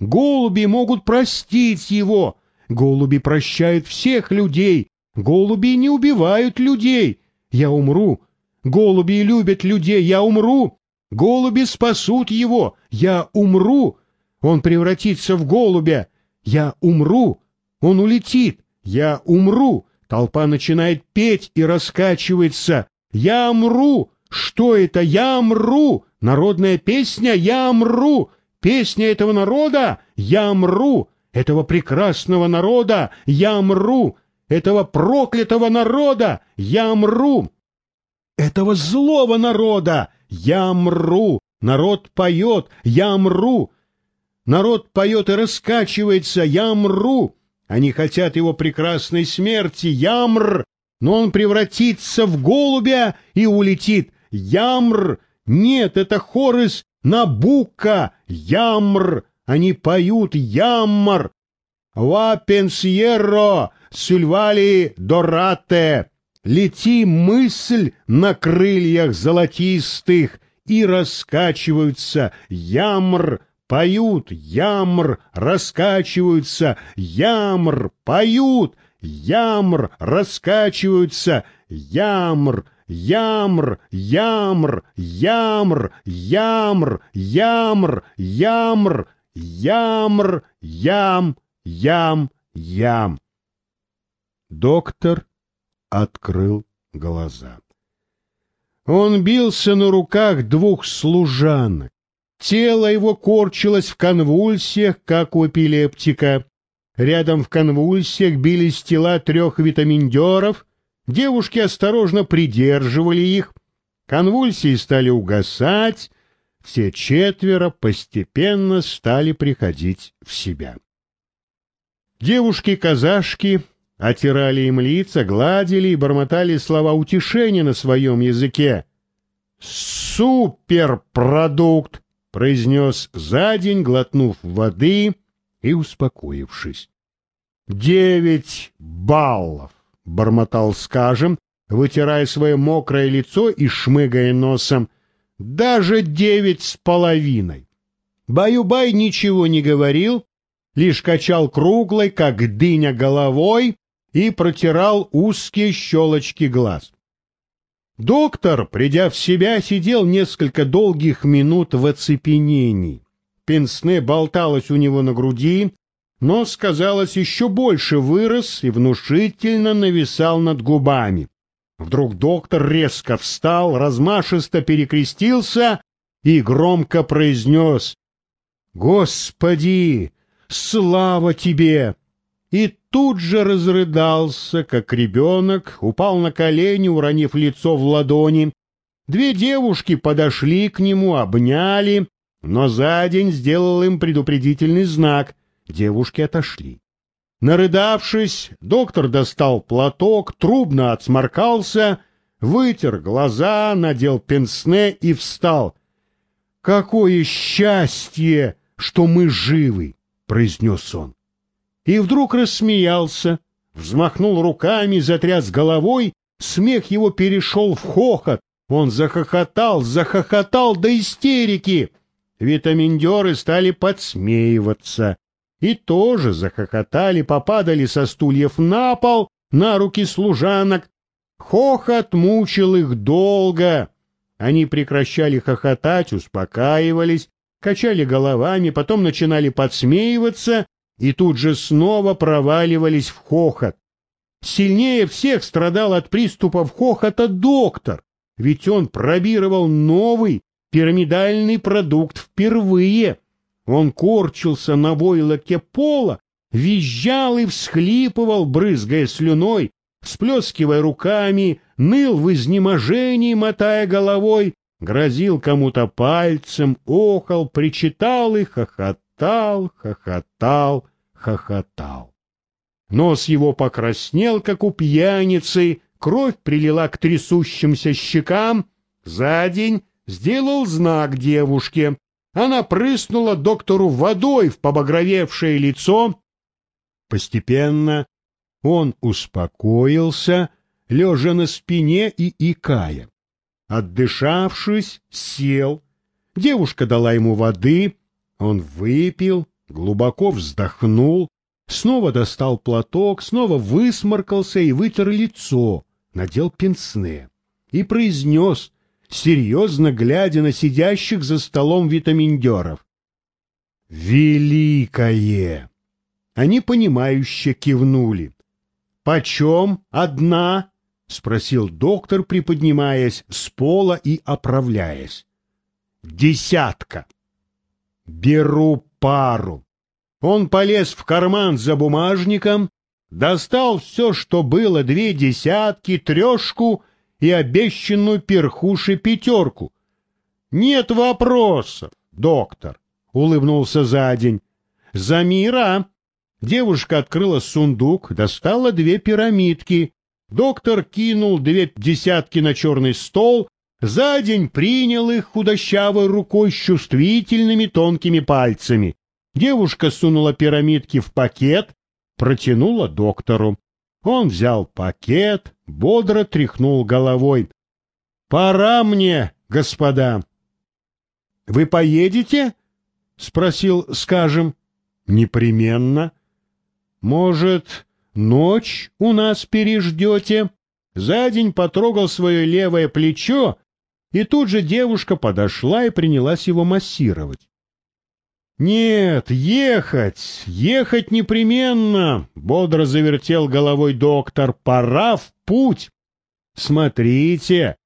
Голуби могут простить его. Голуби прощают всех людей. Голуби не убивают людей. Я умру. Голуби любят людей. Я умру. Голуби спасут его. Я умру. Он превратится в голубя. Я умру. Он улетит. Я умру. Толпа начинает петь и раскачивается. Я умру. Что это? Я умру. Народная песня «Я умру». Песня этого народа «Я мру», этого прекрасного народа «Я мру», этого проклятого народа «Я мру», этого злого народа «Я мру». Народ поет «Я мру». Народ поет и раскачивается «Я мру». Они хотят его прекрасной смерти «Ямр», но он превратится в голубя и улетит «Ямр». Нет, это хор из Набука, Ямр, они поют Яммар. Ва пенсьеро, сюльвали дорате. Лети мысль на крыльях золотистых, и раскачиваются Ямр, поют Ямр, раскачиваются Ямр, поют Ямр, раскачиваются Ямр, Ямр, ямр, ямр, ямр, ямр, ямр, ямр, ям, ям, ям. Доктор открыл глаза. Он бился на руках двух служанок. Тело его корчилось в конвульсиях, как у эпилептика. Рядом в конвульсиях бились тела трех витаминдеров — Девушки осторожно придерживали их, конвульсии стали угасать, все четверо постепенно стали приходить в себя. Девушки-казашки отирали им лица, гладили и бормотали слова утешения на своем языке. «Суперпродукт!» — произнес за день, глотнув воды и успокоившись. «Девять баллов!» — бормотал скажем, вытирая свое мокрое лицо и шмыгая носом. «Даже девять с половиной!» Баю-бай ничего не говорил, лишь качал круглой, как дыня, головой и протирал узкие щелочки глаз. Доктор, придя в себя, сидел несколько долгих минут в оцепенении. Пенсне болталась у него на груди, Нос, казалось, еще больше вырос и внушительно нависал над губами. Вдруг доктор резко встал, размашисто перекрестился и громко произнес «Господи, слава тебе!» И тут же разрыдался, как ребенок, упал на колени, уронив лицо в ладони. Две девушки подошли к нему, обняли, но за день сделал им предупредительный знак — Девушки отошли. Нарыдавшись, доктор достал платок, трубно отсморкался, вытер глаза, надел пенсне и встал. «Какое счастье, что мы живы!» — произнес он. И вдруг рассмеялся, взмахнул руками, затряс головой, смех его перешел в хохот. Он захохотал, захохотал до истерики. Витаминдеры стали подсмеиваться и тоже захохотали, попадали со стульев на пол, на руки служанок. Хохот мучил их долго. Они прекращали хохотать, успокаивались, качали головами, потом начинали подсмеиваться и тут же снова проваливались в хохот. Сильнее всех страдал от приступов хохота доктор, ведь он пробировал новый пирамидальный продукт впервые — он корчился на войлоке пола, визжал и всхлипывал, брызгая слюной, всплескивая руками, ныл в изнеможении, мотая головой, грозил кому-то пальцем, охал, причитал и хохотал, хохотал, хохотал. Нос его покраснел, как у пьяницы, кровь прилила к трясущимся щекам. За день сделал знак девушке, она прыснула доктору водой в побагровевшее лицо. Постепенно он успокоился, лежа на спине и икая. Отдышавшись, сел. Девушка дала ему воды, он выпил, глубоко вздохнул, снова достал платок, снова высморкался и вытер лицо, надел пенсне и произнес, серьезно глядя на сидящих за столом витаминдеров. «Великое!» Они понимающе кивнули. «Почем одна?» — спросил доктор, приподнимаясь с пола и оправляясь. «Десятка». «Беру пару». Он полез в карман за бумажником, достал все, что было, две десятки, трешку и обещанную перхуши пятерку. «Нет вопросов, доктор», — улыбнулся за день. «За мира!» Девушка открыла сундук, достала две пирамидки. Доктор кинул две десятки на черный стол, за день принял их худощавой рукой с чувствительными тонкими пальцами. Девушка сунула пирамидки в пакет, протянула доктору. Он взял пакет, бодро тряхнул головой. — Пора мне, господа. — Вы поедете? — спросил, скажем. — Непременно. — Может, ночь у нас переждете? За день потрогал свое левое плечо, и тут же девушка подошла и принялась его массировать. «Нет, ехать, ехать непременно!» — бодро завертел головой доктор. «Пора в путь! Смотрите,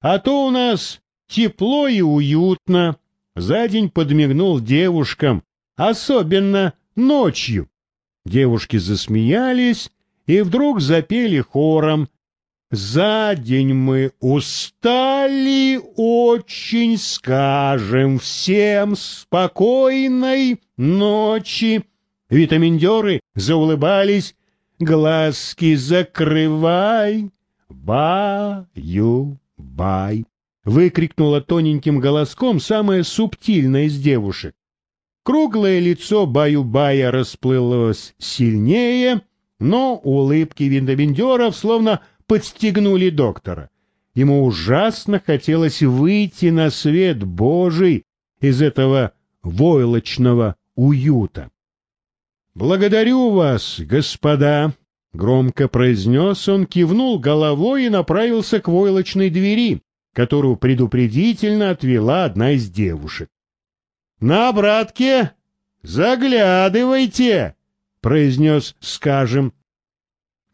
а то у нас тепло и уютно!» За день подмигнул девушкам, особенно ночью. Девушки засмеялись и вдруг запели хором. За день мы устали очень, скажем всем спокойной ночи. Витаминдеры заулыбались, глазки закрывай, баю-бай. Выкрикнула тоненьким голоском самая субтильная из девушек. Круглое лицо баю-бая расплылось сильнее, но улыбки виндоминдеров словно подстегнули доктора. Ему ужасно хотелось выйти на свет Божий из этого войлочного уюта. «Благодарю вас, господа!» — громко произнес он, кивнул головой и направился к войлочной двери, которую предупредительно отвела одна из девушек. «На, братке, заглядывайте!» — произнес, скажем.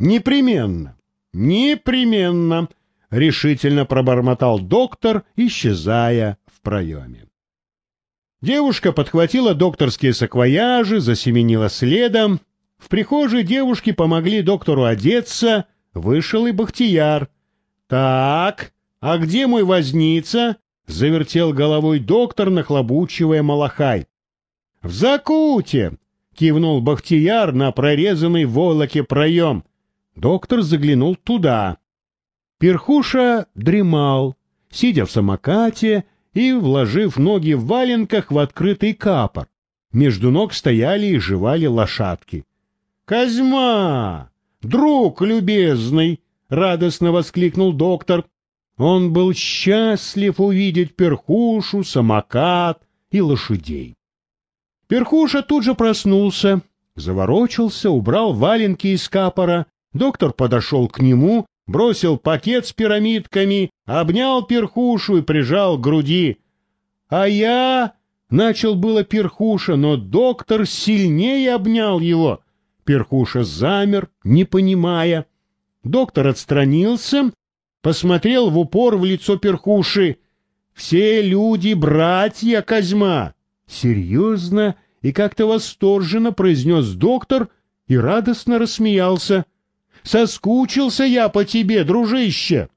«Непременно!» «Непременно!» — решительно пробормотал доктор, исчезая в проеме. Девушка подхватила докторские саквояжи, засеменила следом. В прихожей девушки помогли доктору одеться, вышел и Бахтияр. «Так, а где мой возница?» — завертел головой доктор, нахлобучивая малахай. «В закуте!» — кивнул Бахтияр на прорезанный в войлоке проем. Доктор заглянул туда. Перхуша дремал, сидя в самокате и вложив ноги в валенках в открытый капор. Между ног стояли и жевали лошадки. «Козьма! Друг любезный!» — радостно воскликнул доктор. Он был счастлив увидеть перхушу, самокат и лошадей. Перхуша тут же проснулся, заворочился, убрал валенки из капора Доктор подошел к нему, бросил пакет с пирамидками, обнял перхушу и прижал к груди. «А я...» — начал было перхуша, но доктор сильнее обнял его. Перхуша замер, не понимая. Доктор отстранился, посмотрел в упор в лицо перхуши. «Все люди — братья Козьма!» Серьезно и как-то восторженно произнес доктор и радостно рассмеялся. Соскучился я по тебе, дружище.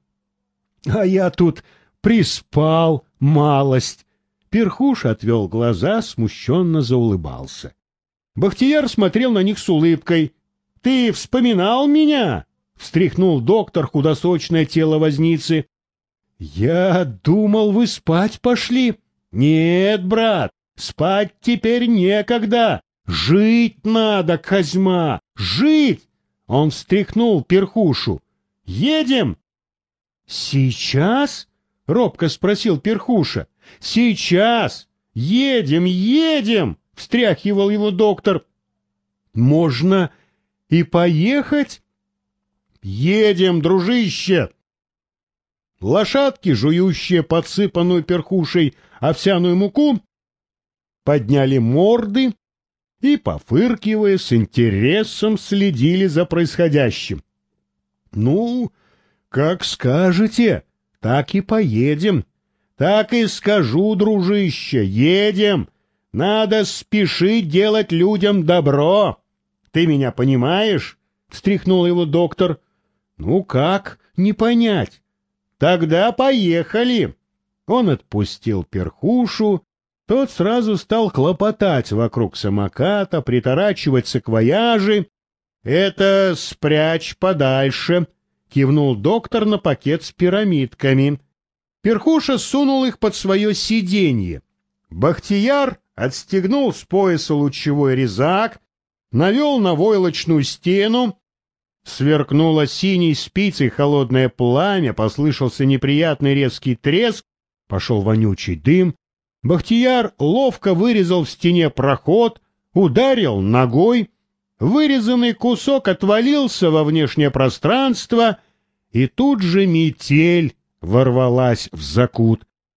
А я тут приспал малость. Перхуш отвел глаза, смущенно заулыбался. Бахтияр смотрел на них с улыбкой. — Ты вспоминал меня? — встряхнул доктор худосочное тело возницы. — Я думал, вы спать пошли. — Нет, брат, спать теперь некогда. Жить надо, Козьма, жить! Он встряхнул перхушу. «Едем!» «Сейчас?» — робко спросил перхуша. «Сейчас! Едем, едем!» — встряхивал его доктор. «Можно и поехать?» «Едем, дружище!» Лошадки, жующие подсыпанную перхушей овсяную муку, подняли морды и, пофыркивая, с интересом следили за происходящим. — Ну, как скажете, так и поедем. Так и скажу, дружище, едем. Надо спешить делать людям добро. Ты меня понимаешь? — встряхнул его доктор. — Ну как, не понять? Тогда поехали. Он отпустил перхушу, тот сразу стал хлопотать вокруг самоката, приторачивать саквояжи. — Это спрячь подальше, — кивнул доктор на пакет с пирамидками. Перхуша сунул их под свое сиденье. Бахтияр отстегнул с пояса лучевой резак, навел на войлочную стену, сверкнуло синей спицей холодное пламя, послышался неприятный резкий треск, пошел вонючий дым, Бахтияр ловко вырезал в стене проход, ударил ногой, вырезанный кусок отвалился во внешнее пространство, и тут же метель ворвалась в закут.